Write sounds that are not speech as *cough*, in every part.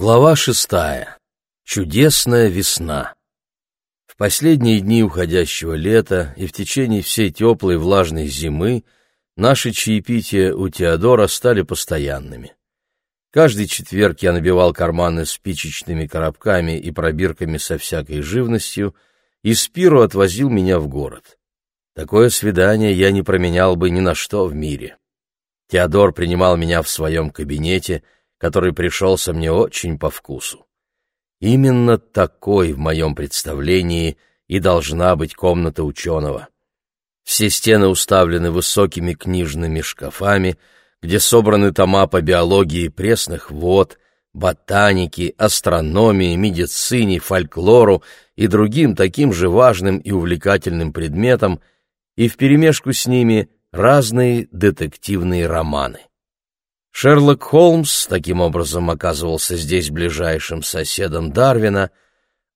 Глава шестая. Чудесная весна. В последние дни уходящего лета и в течение всей теплой влажной зимы наши чаепития у Теодора стали постоянными. Каждый четверг я набивал карманы спичечными коробками и пробирками со всякой живностью, и Спиру отвозил меня в город. Такое свидание я не променял бы ни на что в мире. Теодор принимал меня в своем кабинете — который пришелся мне очень по вкусу. Именно такой в моем представлении и должна быть комната ученого. Все стены уставлены высокими книжными шкафами, где собраны тома по биологии пресных вод, ботанике, астрономии, медицине, фольклору и другим таким же важным и увлекательным предметам, и вперемешку с ними разные детективные романы. Шерлок Холмс таким образом оказывался здесь ближайшим соседом Дарвина,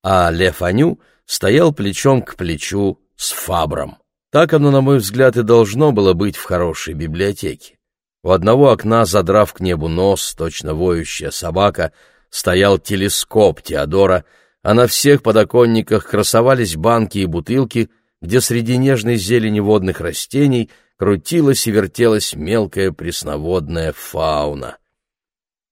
а Ле Фаню стоял плечом к плечу с Фабром. Так оно, на мой взгляд, и должно было быть в хорошей библиотеке. У одного окна, задрав к небу нос, точно воющая собака, стоял телескоп Теодора, а на всех подоконниках красовались банки и бутылки, где среди нежной зелени водных растений — крутилась и вертелась мелкая пресноводная фауна.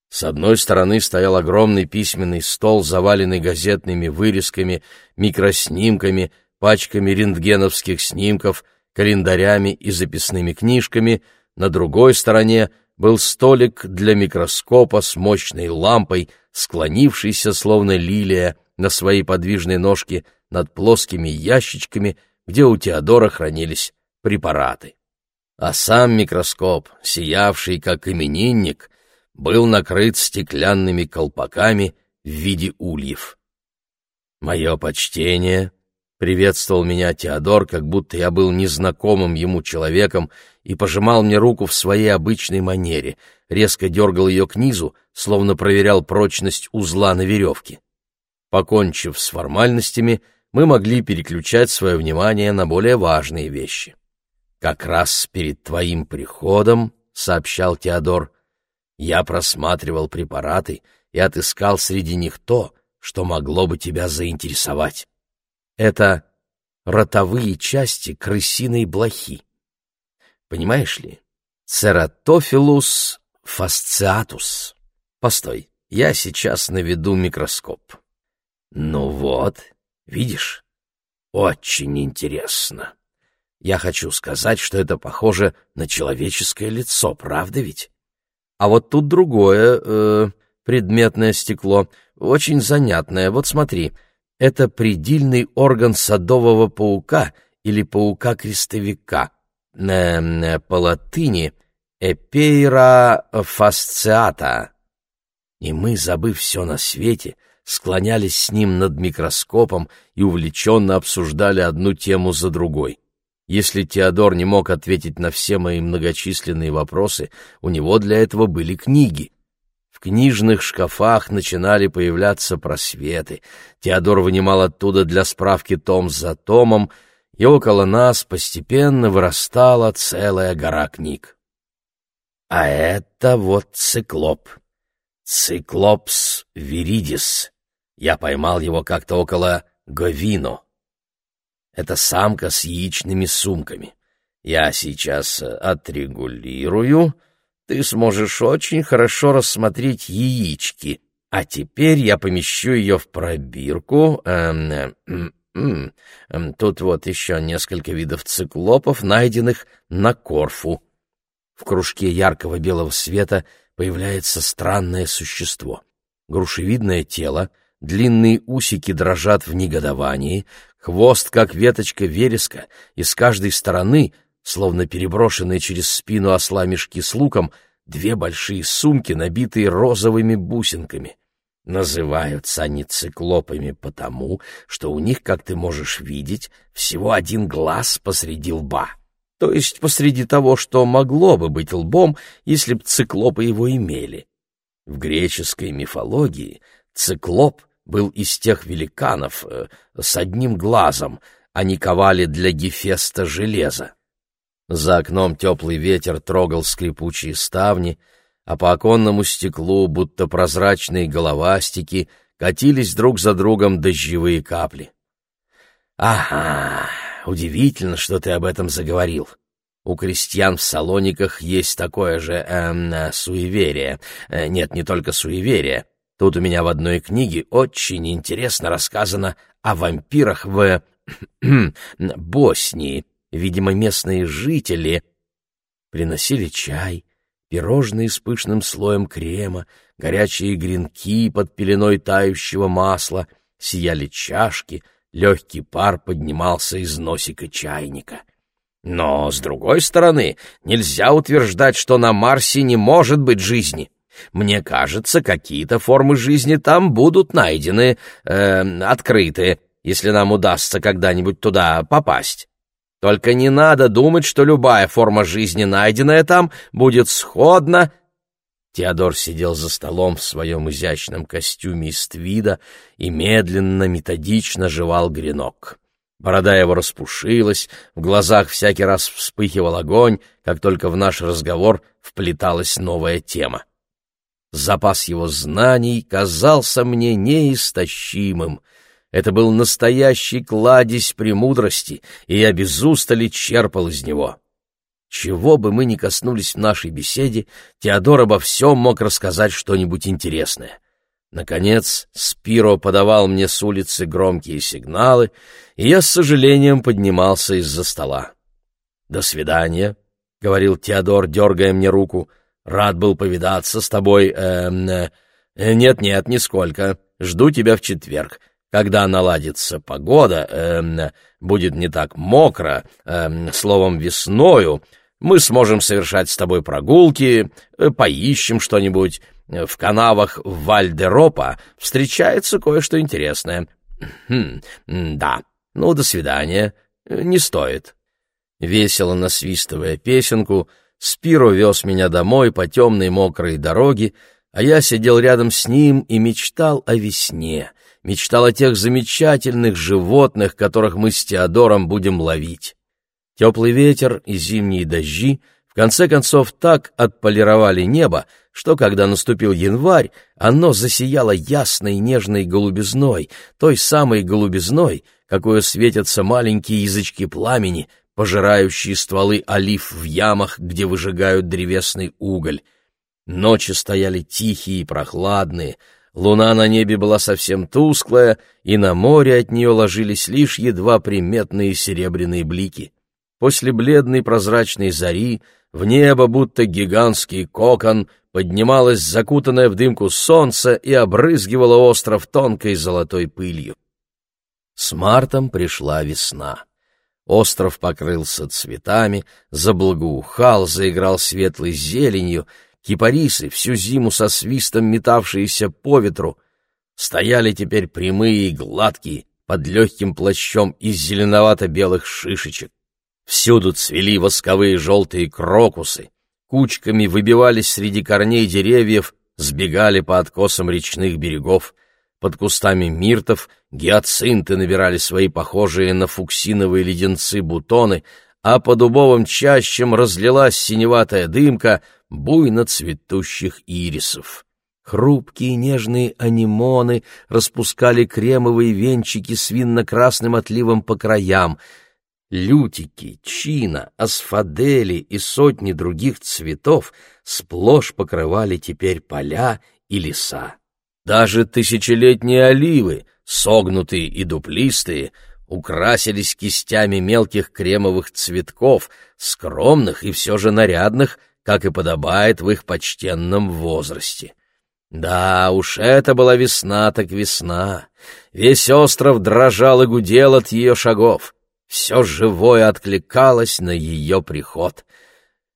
С одной стороны стоял огромный письменный стол, заваленный газетными вырезками, микроснимками, пачками рентгеновских снимков, календарями и записными книжками, на другой стороне был столик для микроскопа с мощной лампой, склонившийся, словно лилия, на своей подвижной ножке над плоскими ящичками, где у Теодора хранились препараты а сам микроскоп, сиявший как именинник, был накрыт стеклянными колпаками в виде ульев. «Мое почтение!» — приветствовал меня Теодор, как будто я был незнакомым ему человеком, и пожимал мне руку в своей обычной манере, резко дергал ее к низу, словно проверял прочность узла на веревке. Покончив с формальностями, мы могли переключать свое внимание на более важные вещи. «Как раз перед твоим приходом, — сообщал Теодор, — я просматривал препараты и отыскал среди них то, что могло бы тебя заинтересовать. Это ротовые части крысиной блохи. Понимаешь ли, Цератофилус фасциатус. Постой, я сейчас наведу микроскоп. Ну вот, видишь, очень интересно. Я хочу сказать, что это похоже на человеческое лицо, правда ведь? А вот тут другое э, предметное стекло, очень занятное. Вот смотри, это предельный орган садового паука или паука-крестовика. Э, по латыни «эпейра фасциата». И мы, забыв все на свете, склонялись с ним над микроскопом и увлеченно обсуждали одну тему за другой. Если Теодор не мог ответить на все мои многочисленные вопросы, у него для этого были книги. В книжных шкафах начинали появляться просветы. Теодор вынимал оттуда для справки том за томом, и около нас постепенно вырастала целая гора книг. А это вот циклоп. Циклопс виридис. Я поймал его как-то около Говино. Это самка с яичными сумками. Я сейчас э, отрегулирую. Ты сможешь очень хорошо рассмотреть яички. А теперь я помещу ее в пробирку. Эм, э, тут вот еще несколько видов циклопов, найденных на Корфу. В кружке яркого белого света появляется странное существо. Грушевидное тело, длинные усики дрожат в негодовании, Хвост, как веточка вереска, и с каждой стороны, словно переброшенные через спину осла мешки с луком, две большие сумки, набитые розовыми бусинками. Называются они циклопами потому, что у них, как ты можешь видеть, всего один глаз посреди лба. То есть посреди того, что могло бы быть лбом, если б циклопы его имели. В греческой мифологии циклоп был из тех великанов э, с одним глазом, они ковали для Гефеста железо. За окном теплый ветер трогал скрипучие ставни, а по оконному стеклу, будто прозрачные головастики, катились друг за другом дождевые капли. «Ага, удивительно, что ты об этом заговорил. У крестьян в Салониках есть такое же эм, суеверие. Э, нет, не только суеверие. Тут у меня в одной книге очень интересно рассказано о вампирах в *clears throat* Боснии. Видимо, местные жители приносили чай, пирожные с пышным слоем крема, горячие гренки под пеленой тающего масла, сияли чашки, легкий пар поднимался из носика чайника. Но, с другой стороны, нельзя утверждать, что на Марсе не может быть жизни. Мне кажется, какие-то формы жизни там будут найдены, э, открыты, если нам удастся когда-нибудь туда попасть. Только не надо думать, что любая форма жизни, найденная там, будет сходна. Теодор сидел за столом в своем изящном костюме из твида и медленно, методично жевал гренок. Борода его распушилась, в глазах всякий раз вспыхивал огонь, как только в наш разговор вплеталась новая тема. Запас его знаний казался мне неистощимым — это был настоящий кладезь премудрости, и я без устали черпал из него. Чего бы мы ни коснулись в нашей беседе, Теодор обо всем мог рассказать что-нибудь интересное. Наконец, Спиро подавал мне с улицы громкие сигналы, и я с сожалением поднимался из-за стола. «До свидания», — говорил Теодор, дергая мне руку. «Рад был повидаться с тобой. Эм, э, нет-нет, нисколько. Жду тебя в четверг. Когда наладится погода, э, будет не так мокро, э, словом, весною, мы сможем совершать с тобой прогулки, э, поищем что-нибудь. В канавах Вальдеропа встречается кое-что интересное. Хм, да, ну, до свидания. Не стоит. Весело насвистывая песенку, Спиро вез меня домой по темной мокрой дороге, а я сидел рядом с ним и мечтал о весне — мечтал о тех замечательных животных, которых мы с Теодором будем ловить. Теплый ветер и зимние дожди в конце концов так отполировали небо, что, когда наступил январь, оно засияло ясной нежной голубизной, той самой голубизной, какой светятся маленькие язычки пламени, пожирающие стволы олив в ямах, где выжигают древесный уголь. Ночи стояли тихие и прохладные, Луна на небе была совсем тусклая, и на море от нее ложились лишь едва приметные серебряные блики. После бледной прозрачной зари в небо, будто гигантский кокон, поднималось закутанное в дымку солнце и обрызгивало остров тонкой золотой пылью. С мартом пришла весна. Остров покрылся цветами, заблагоухал, заиграл светлой зеленью — кипарисы, всю зиму со свистом метавшиеся по ветру, стояли теперь прямые и гладкие, под легким плащом из зеленовато-белых шишечек. Всюду цвели восковые желтые крокусы, кучками выбивались среди корней деревьев, сбегали по откосам речных берегов. Под кустами миртов гиацинты набирали свои похожие на фуксиновые леденцы бутоны, а по дубовым чащам разлилась синеватая дымка — буйно цветущих ирисов. Хрупкие нежные анимоны распускали кремовые венчики с винно-красным отливом по краям. Лютики, чина, асфадели и сотни других цветов сплошь покрывали теперь поля и леса. Даже тысячелетние оливы, согнутые и дуплистые, украсились кистями мелких кремовых цветков, скромных и все же нарядных, как и подобает в их почтенном возрасте. Да уж, это была весна так весна. Весь остров дрожал и гудел от ее шагов. Все живое откликалось на ее приход.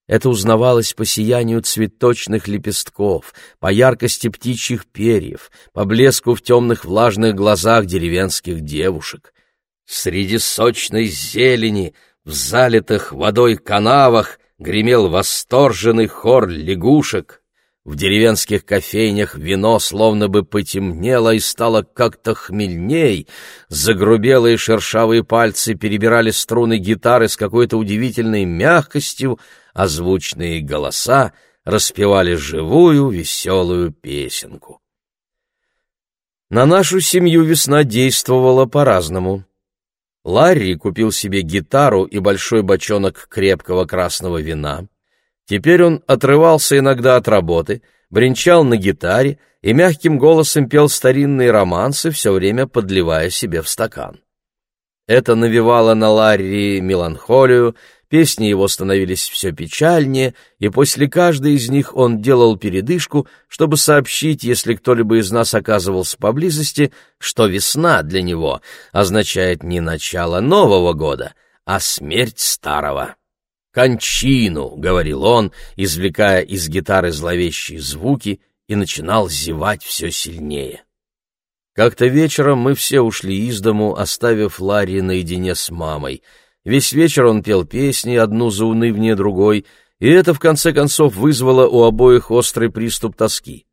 Это узнавалось по сиянию цветочных лепестков, по яркости птичьих перьев, по блеску в темных влажных глазах деревенских девушек. Среди сочной зелени, в залитых водой канавах гремел восторженный хор лягушек. В деревенских кофейнях вино словно бы потемнело и стало как-то хмельней. Загрубелые шершавые пальцы перебирали струны гитары с какой-то удивительной мягкостью, а звучные голоса распевали живую веселую песенку. На нашу семью весна действовала по-разному. Ларри купил себе гитару и большой бочонок крепкого красного вина. Теперь он отрывался иногда от работы, бренчал на гитаре и мягким голосом пел старинные романсы, все время подливая себе в стакан. Это навевало на Ларри меланхолию, Песни его становились все печальнее, и после каждой из них он делал передышку, чтобы сообщить, если кто-либо из нас оказывался поблизости, что весна для него означает не начало Нового года, а смерть старого. «Кончину», — говорил он, извлекая из гитары зловещие звуки, и начинал зевать все сильнее. Как-то вечером мы все ушли из дому, оставив Ларри наедине с мамой — Весь вечер он пел песни, одну заунывнее другой, и это, в конце концов, вызвало у обоих острый приступ тоски.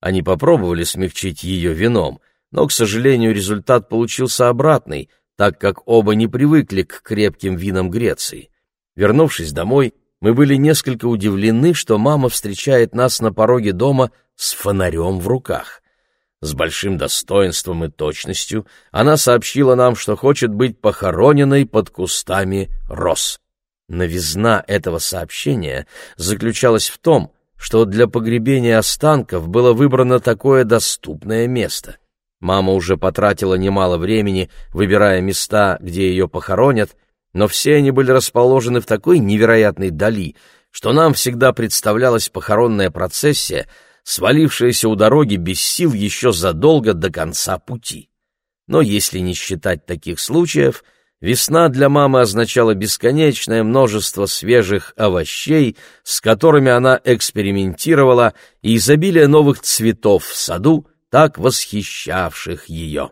Они попробовали смягчить ее вином, но, к сожалению, результат получился обратный, так как оба не привыкли к крепким винам Греции. Вернувшись домой, мы были несколько удивлены, что мама встречает нас на пороге дома с фонарем в руках. С большим достоинством и точностью она сообщила нам, что хочет быть похороненной под кустами роз. Новизна этого сообщения заключалась в том, что для погребения останков было выбрано такое доступное место. Мама уже потратила немало времени, выбирая места, где ее похоронят, но все они были расположены в такой невероятной дали, что нам всегда представлялась похоронная процессия — свалившаяся у дороги без сил еще задолго до конца пути. Но если не считать таких случаев, весна для мамы означала бесконечное множество свежих овощей, с которыми она экспериментировала, и изобилие новых цветов в саду, так восхищавших ее.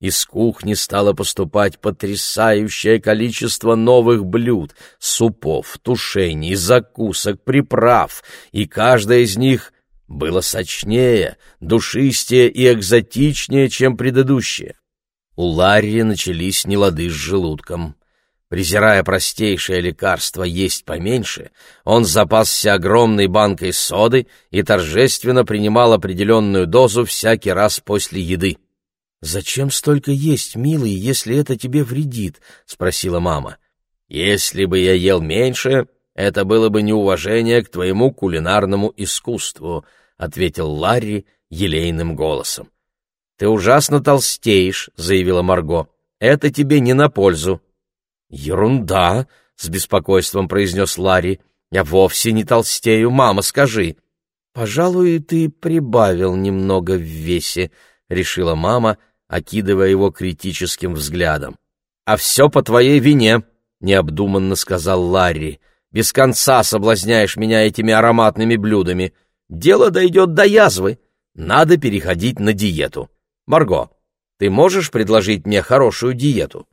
Из кухни стало поступать потрясающее количество новых блюд, супов, тушений, закусок, приправ, и каждая из них было сочнее, душистее и экзотичнее, чем предыдущее. У Ларри начались нелады с желудком. Презирая простейшее лекарство есть поменьше, он запасся огромной банкой соды и торжественно принимал определенную дозу всякий раз после еды. «Зачем столько есть, милый, если это тебе вредит?» — спросила мама. «Если бы я ел меньше, это было бы неуважение к твоему кулинарному искусству», ответил Ларри елейным голосом. Ты ужасно толстеешь, заявила Марго. Это тебе не на пользу. Ерунда, с беспокойством произнес Ларри. Я вовсе не толстею, мама, скажи. Пожалуй, ты прибавил немного в весе, решила мама, окидывая его критическим взглядом. А все по твоей вине, необдуманно сказал Ларри. Без конца соблазняешь меня этими ароматными блюдами дело дойдет до язвы. Надо переходить на диету. Марго, ты можешь предложить мне хорошую диету?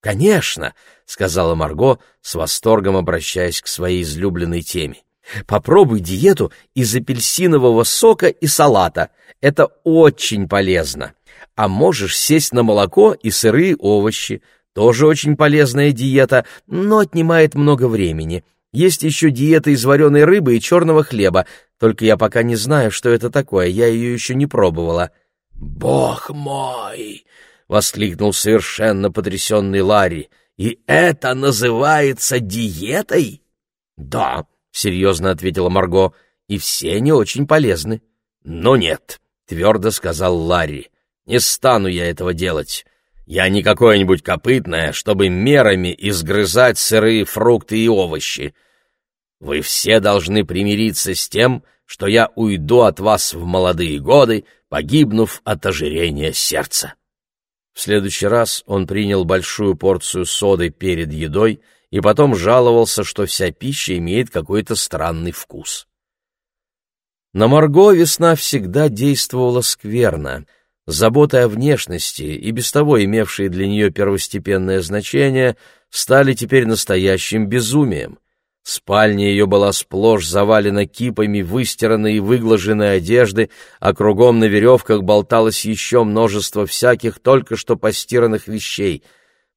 Конечно, сказала Марго, с восторгом обращаясь к своей излюбленной теме. Попробуй диету из апельсинового сока и салата. Это очень полезно. А можешь сесть на молоко и сырые овощи. Тоже очень полезная диета, но отнимает много времени. Есть еще диета из вареной рыбы и черного хлеба, только я пока не знаю, что это такое, я ее еще не пробовала». «Бог мой!» — воскликнул совершенно потрясенный Ларри. «И это называется диетой?» «Да», — серьезно ответила Марго, — «и все они очень полезны». «Но нет», — твердо сказал Ларри, — «не стану я этого делать. Я не какое-нибудь копытное, чтобы мерами изгрызать сырые фрукты и овощи. Вы все должны примириться с тем, что я уйду от вас в молодые годы, погибнув от ожирения сердца. В следующий раз он принял большую порцию соды перед едой и потом жаловался, что вся пища имеет какой-то странный вкус. На Марго весна всегда действовала скверно — Заботы о внешности, и без того имевшие для нее первостепенное значение, стали теперь настоящим безумием. Спальня ее была сплошь завалена кипами выстиранной и выглаженной одежды, а кругом на веревках болталось еще множество всяких только что постиранных вещей.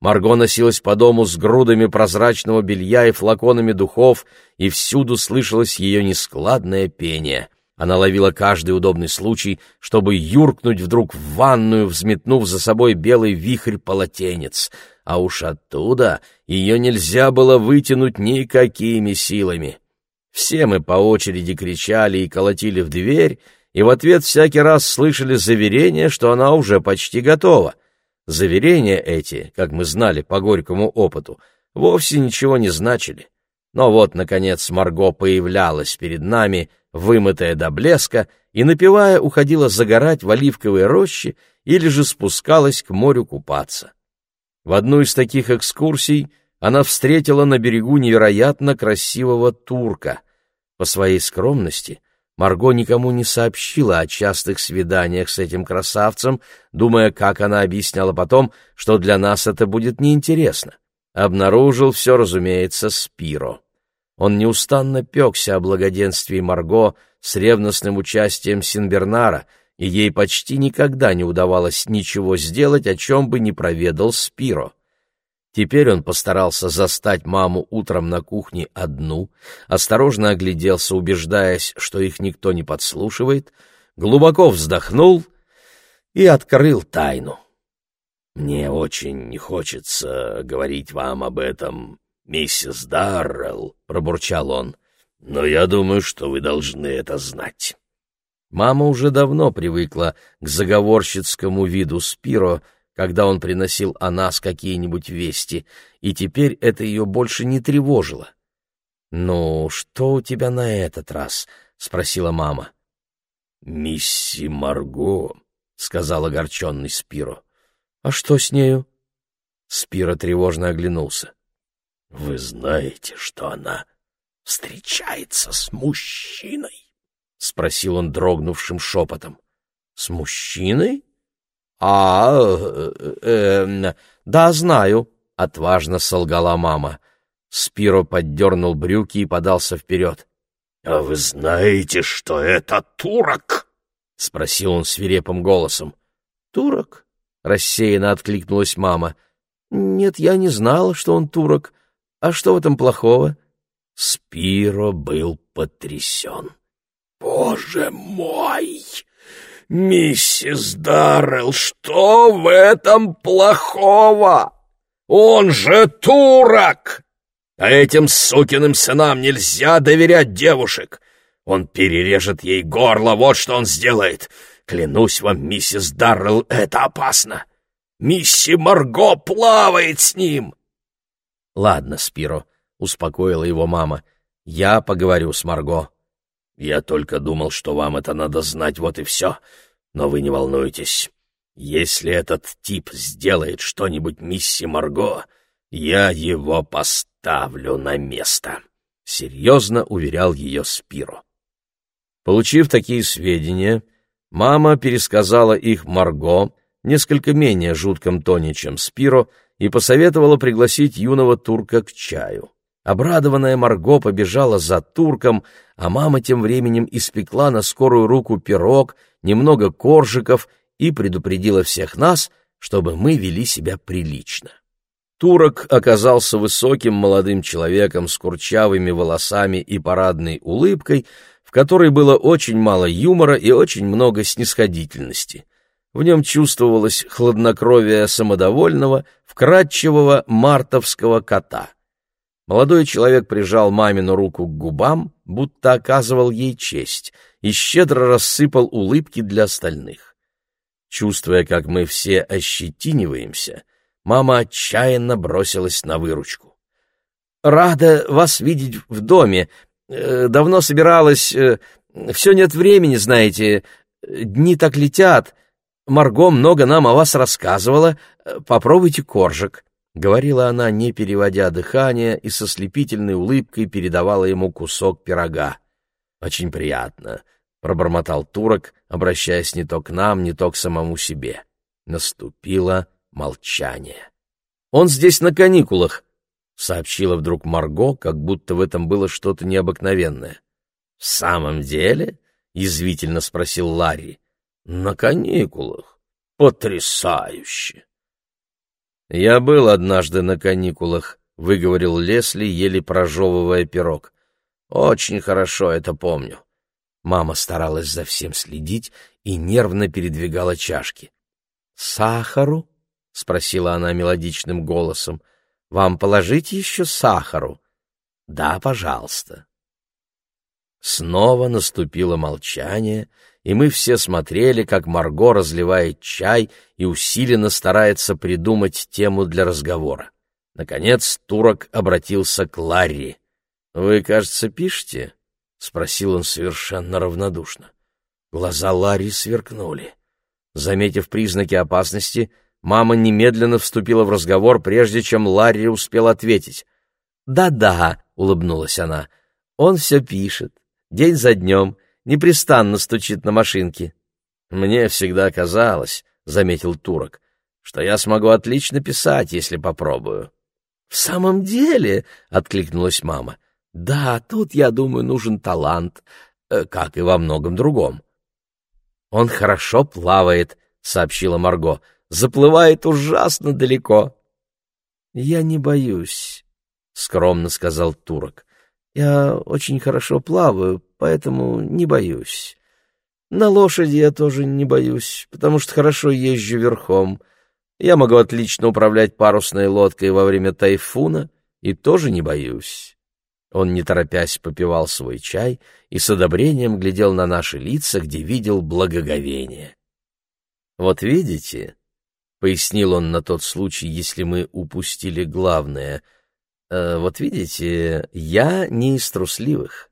Марго носилась по дому с грудами прозрачного белья и флаконами духов, и всюду слышалось ее нескладное пение. Она ловила каждый удобный случай, чтобы юркнуть вдруг в ванную, взметнув за собой белый вихрь-полотенец. А уж оттуда ее нельзя было вытянуть никакими силами. Все мы по очереди кричали и колотили в дверь, и в ответ всякий раз слышали заверение, что она уже почти готова. Заверения эти, как мы знали по горькому опыту, вовсе ничего не значили. Но вот, наконец, Марго появлялась перед нами, вымытая до блеска, и, напевая, уходила загорать в оливковые рощи или же спускалась к морю купаться. В одну из таких экскурсий она встретила на берегу невероятно красивого турка. По своей скромности Марго никому не сообщила о частых свиданиях с этим красавцем, думая, как она объясняла потом, что для нас это будет неинтересно. Обнаружил все, разумеется, Спиро. Он неустанно пекся о благоденствии Марго с ревностным участием Синбернара, и ей почти никогда не удавалось ничего сделать, о чем бы не проведал Спиро. Теперь он постарался застать маму утром на кухне одну, осторожно огляделся, убеждаясь, что их никто не подслушивает, глубоко вздохнул и открыл тайну. «Мне очень не хочется говорить вам об этом, миссис Даррелл», — пробурчал он, — «но я думаю, что вы должны это знать». Мама уже давно привыкла к заговорщицкому виду Спиро, когда он приносил о нас какие-нибудь вести, и теперь это ее больше не тревожило. «Ну, что у тебя на этот раз?» — спросила мама. «Мисси Марго», — сказал огорченный Спиро. «А что с нею?» Спиро тревожно оглянулся. «Вы знаете, что она встречается с мужчиной?» — спросил он дрогнувшим шепотом. «С мужчиной?» «А, э, э, да, знаю», — отважно солгала мама. Спиро поддернул брюки и подался вперед. «А вы знаете, что это турок?» — спросил он свирепым голосом. «Турок?» — рассеянно откликнулась мама. «Нет, я не знала, что он турок. А что в этом плохого? Спиро был потрясен. «Боже мой! Миссис Даррелл, что в этом плохого? Он же турок! А этим сукиным сынам нельзя доверять девушек. Он перережет ей горло, вот что он сделает. Клянусь вам, миссис Даррелл, это опасно. Мисси Марго плавает с ним!» «Ладно, Спиро», — успокоила его мама, — «я поговорю с Марго». «Я только думал, что вам это надо знать, вот и все. Но вы не волнуйтесь. Если этот тип сделает что-нибудь мисси Марго, я его поставлю на место», — серьезно уверял ее Спиро. Получив такие сведения, мама пересказала их Марго, несколько менее жутком тоне, чем Спиро, и посоветовала пригласить юного турка к чаю. Обрадованная Марго побежала за турком, а мама тем временем испекла на скорую руку пирог, немного коржиков и предупредила всех нас, чтобы мы вели себя прилично. Турок оказался высоким молодым человеком с курчавыми волосами и парадной улыбкой, в которой было очень мало юмора и очень много снисходительности. В нем чувствовалось хладнокровие самодовольного, вкрадчивого мартовского кота. Молодой человек прижал мамину руку к губам, будто оказывал ей честь, и щедро рассыпал улыбки для остальных. Чувствуя, как мы все ощетиниваемся, мама отчаянно бросилась на выручку. «Рада вас видеть в доме. Э, давно собиралась. Э, Все нет времени, знаете. Дни так летят. Марго много нам о вас рассказывала. Попробуйте коржик», — говорила она, не переводя дыхание, и со слепительной улыбкой передавала ему кусок пирога. «Очень приятно», — пробормотал турок, обращаясь не то к нам, не то к самому себе. Наступило молчание. «Он здесь на каникулах», — сообщила вдруг Марго, как будто в этом было что-то необыкновенное. «В самом деле?» — язвительно спросил Ларри. На каникулах. Потрясающе! «Я был однажды на каникулах», — выговорил Лесли, еле прожевывая пирог. «Очень хорошо это помню». Мама старалась за всем следить и нервно передвигала чашки. «Сахару?» — спросила она мелодичным голосом. «Вам положить еще сахару?» «Да, пожалуйста». Снова наступило молчание, и мы все смотрели, как Марго разливает чай и усиленно старается придумать тему для разговора. Наконец турок обратился к Ларри. «Вы, кажется, пишете?» — спросил он совершенно равнодушно. Глаза Ларри сверкнули. Заметив признаки опасности, мама немедленно вступила в разговор, прежде чем Ларри успел ответить. «Да-да», — улыбнулась она, — «он все пишет, день за днем, непрестанно стучит на машинке». «Мне всегда казалось», — заметил турок, — «что я смогу отлично писать, если попробую». «В самом деле», — откликнулась мама, — «да, тут, я думаю, нужен талант, э, как и во многом другом». «Он хорошо плавает», — сообщила Марго. «Заплывает ужасно далеко». «Я не боюсь», — скромно сказал турок. «Я очень хорошо плаваю, поэтому не боюсь. На лошади я тоже не боюсь, потому что хорошо езжу верхом. Я могу отлично управлять парусной лодкой во время тайфуна и тоже не боюсь». Он, не торопясь, попивал свой чай и с одобрением глядел на наши лица, где видел благоговение. «Вот видите», — пояснил он на тот случай, если мы упустили главное, э, «вот видите, я не из трусливых».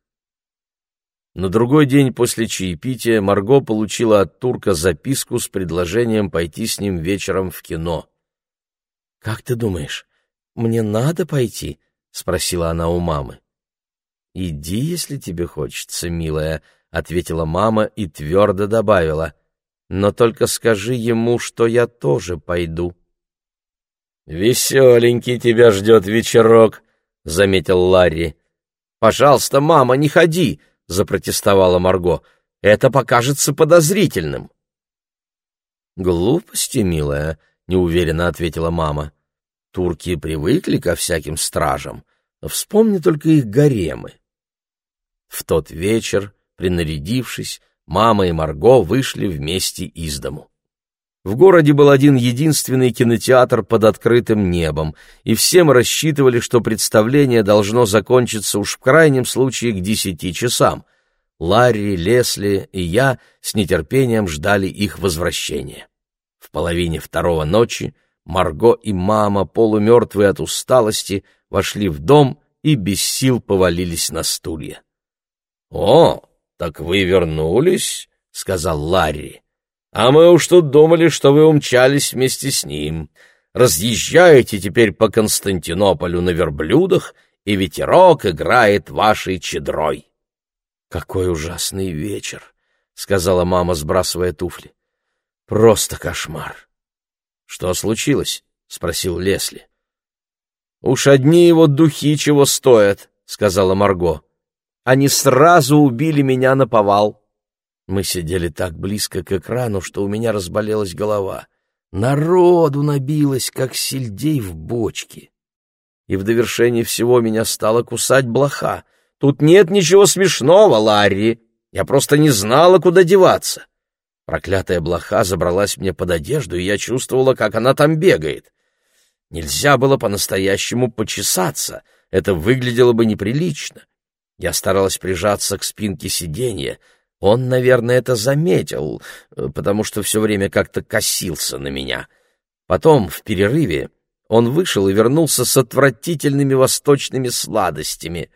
На другой день после чаепития Марго получила от турка записку с предложением пойти с ним вечером в кино. «Как ты думаешь, мне надо пойти?» — спросила она у мамы. «Иди, если тебе хочется, милая», — ответила мама и твердо добавила. «Но только скажи ему, что я тоже пойду». «Веселенький тебя ждет вечерок», — заметил Ларри. «Пожалуйста, мама, не ходи», — запротестовала Марго. «Это покажется подозрительным». «Глупости, милая», — неуверенно ответила мама. «Турки привыкли ко всяким стражам. Вспомни только их гаремы. В тот вечер, принарядившись, мама и Марго вышли вместе из дому. В городе был один единственный кинотеатр под открытым небом, и все мы рассчитывали, что представление должно закончиться уж в крайнем случае к десяти часам. Ларри, Лесли и я с нетерпением ждали их возвращения. В половине второго ночи Марго и мама, полумертвые от усталости, вошли в дом и без сил повалились на стулья. «О, так вы вернулись?» — сказал Ларри. «А мы уж тут думали, что вы умчались вместе с ним. Разъезжаете теперь по Константинополю на верблюдах, и ветерок играет вашей чедрой». «Какой ужасный вечер!» — сказала мама, сбрасывая туфли. «Просто кошмар!» «Что случилось?» — спросил Лесли. «Уж одни его духи чего стоят», — сказала Марго. Они сразу убили меня на повал. Мы сидели так близко к экрану, что у меня разболелась голова. Народу набилось, как сельдей в бочке. И в довершении всего меня стала кусать блоха. Тут нет ничего смешного, Ларри. Я просто не знала, куда деваться. Проклятая блоха забралась мне под одежду, и я чувствовала, как она там бегает. Нельзя было по-настоящему почесаться, это выглядело бы неприлично. Я старалась прижаться к спинке сиденья. Он, наверное, это заметил, э, потому что все время как-то косился на меня. Потом, в перерыве, он вышел и вернулся с отвратительными восточными сладостями.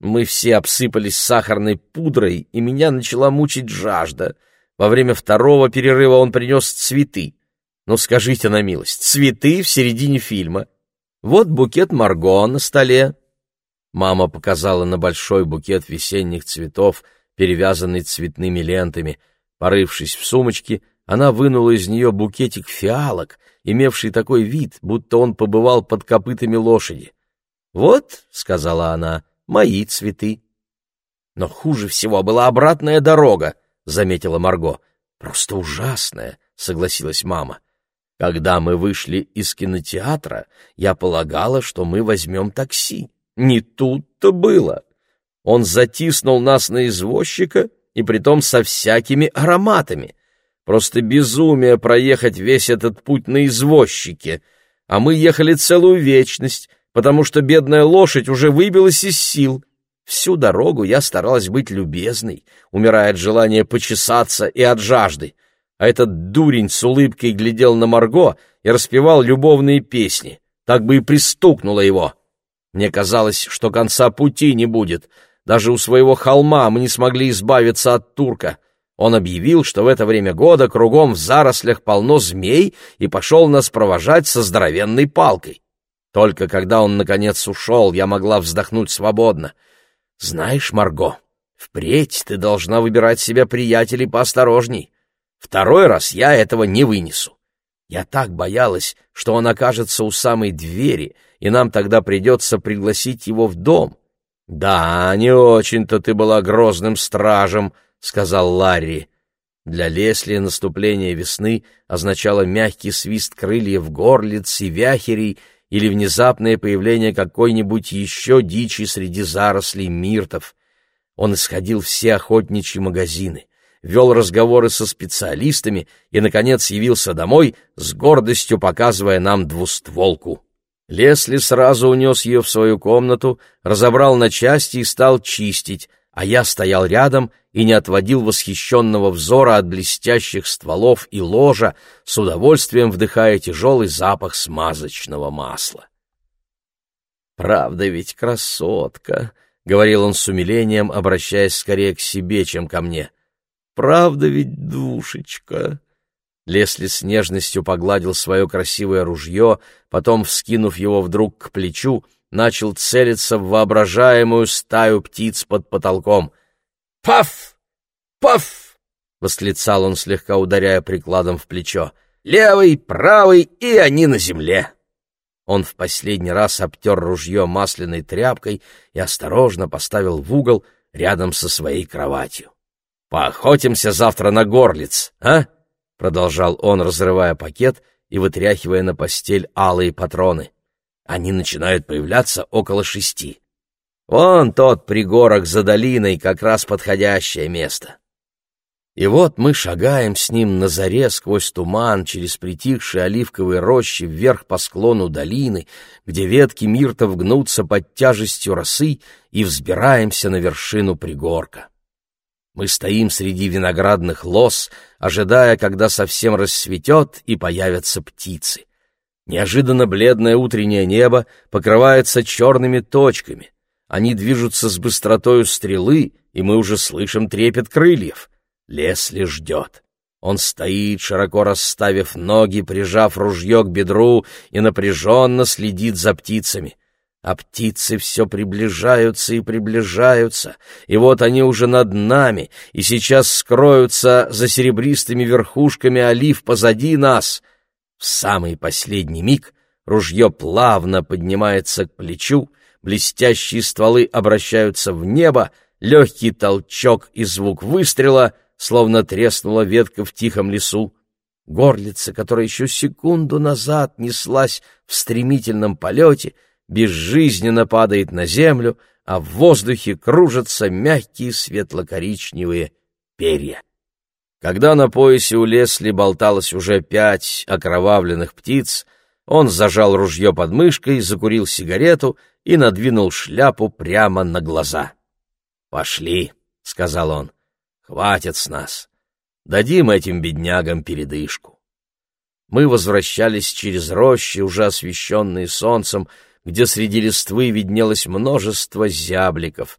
Мы все обсыпались сахарной пудрой, и меня начала мучить жажда. Во время второго перерыва он принес цветы. Ну, скажите на милость, цветы в середине фильма. Вот букет Марго на столе, Мама показала на большой букет весенних цветов, перевязанный цветными лентами. Порывшись в сумочке, она вынула из нее букетик фиалок, имевший такой вид, будто он побывал под копытами лошади. «Вот», — сказала она, — «мои цветы». «Но хуже всего была обратная дорога», — заметила Марго. «Просто ужасная», — согласилась мама. Когда мы вышли из кинотеатра, я полагала, что мы возьмем такси. Не тут-то было. Он затиснул нас на извозчика, и притом со всякими ароматами. Просто безумие проехать весь этот путь на извозчике. А мы ехали целую вечность, потому что бедная лошадь уже выбилась из сил. Всю дорогу я старалась быть любезной, умирая от желания почесаться и от жажды а этот дурень с улыбкой глядел на Марго и распевал любовные песни. Так бы и пристукнуло его. Мне казалось, что конца пути не будет. Даже у своего холма мы не смогли избавиться от турка. Он объявил, что в это время года кругом в зарослях полно змей и пошел нас провожать со здоровенной палкой. Только когда он, наконец, ушел, я могла вздохнуть свободно. «Знаешь, Марго, впредь ты должна выбирать себе приятелей поосторожней. Второй раз я этого не вынесу. Я так боялась, что он окажется у самой двери, и нам тогда придется пригласить его в дом. — Да, не очень-то ты была грозным стражем, — сказал Ларри. Для Лесли наступление весны означало мягкий свист крыльев горлиц и вяхерей или внезапное появление какой-нибудь еще дичи среди зарослей миртов. Он исходил все охотничьи магазины вел разговоры со специалистами и, наконец, явился домой, с гордостью показывая нам двустволку. Лесли сразу унес ее в свою комнату, разобрал на части и стал чистить, а я стоял рядом и не отводил восхищенного взора от блестящих стволов и ложа, с удовольствием вдыхая тяжелый запах смазочного масла. «Правда ведь красотка», — говорил он с умилением, обращаясь скорее к себе, чем ко мне — Правда ведь, душечка?» Лесли с нежностью погладил свое красивое ружье, потом, вскинув его вдруг к плечу, начал целиться в воображаемую стаю птиц под потолком. «Паф! Паф!» — восклицал он, слегка ударяя прикладом в плечо. «Левый, правый, и они на земле!» Он в последний раз обтер ружье масляной тряпкой и осторожно поставил в угол рядом со своей кроватью. «Поохотимся завтра на горлиц, а?» — продолжал он, разрывая пакет и вытряхивая на постель алые патроны. «Они начинают появляться около шести. Вон тот пригорок за долиной как раз подходящее место». И вот мы шагаем с ним на заре сквозь туман, через притихшие оливковые рощи вверх по склону долины, где ветки миртов гнутся под тяжестью росы, и взбираемся на вершину пригорка. Мы стоим среди виноградных лоз, ожидая, когда совсем рассветет и появятся птицы. Неожиданно бледное утреннее небо покрывается черными точками. Они движутся с быстротою стрелы, и мы уже слышим трепет крыльев. Лесли ждет. Он стоит, широко расставив ноги, прижав ружье к бедру и напряженно следит за птицами. А птицы все приближаются и приближаются, и вот они уже над нами, и сейчас скроются за серебристыми верхушками олив позади нас. В самый последний миг ружье плавно поднимается к плечу, блестящие стволы обращаются в небо, легкий толчок и звук выстрела, словно треснула ветка в тихом лесу. Горлица, которая еще секунду назад неслась в стремительном полете — безжизненно падает на землю, а в воздухе кружатся мягкие светло-коричневые перья. Когда на поясе у Лесли болталось уже пять окровавленных птиц, он зажал ружье под мышкой, закурил сигарету и надвинул шляпу прямо на глаза. «Пошли», — сказал он, — «хватит с нас. Дадим этим беднягам передышку». Мы возвращались через рощи, уже освещенные солнцем, где среди листвы виднелось множество зябликов,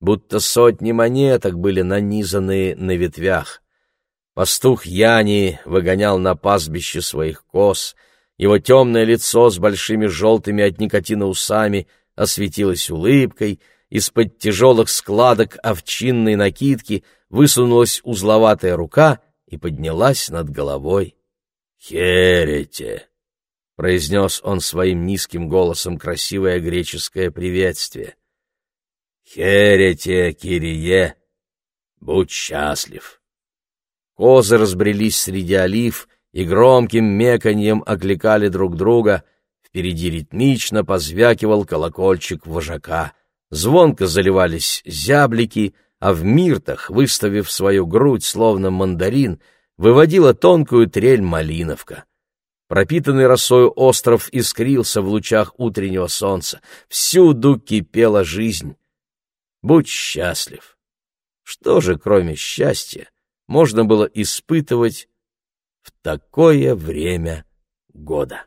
будто сотни монеток были нанизаны на ветвях. Пастух Яни выгонял на пастбище своих коз, его темное лицо с большими желтыми от никотина усами осветилось улыбкой, из-под тяжелых складок овчинной накидки высунулась узловатая рука и поднялась над головой. «Херете!» — произнес он своим низким голосом красивое греческое приветствие. «Херете, Кирие, будь счастлив!» Козы разбрелись среди олив и громким меканьем окликали друг друга, впереди ритмично позвякивал колокольчик вожака, звонко заливались зяблики, а в миртах, выставив свою грудь, словно мандарин, выводила тонкую трель малиновка. Пропитанный росою остров искрился в лучах утреннего солнца, всюду кипела жизнь. Будь счастлив! Что же, кроме счастья, можно было испытывать в такое время года?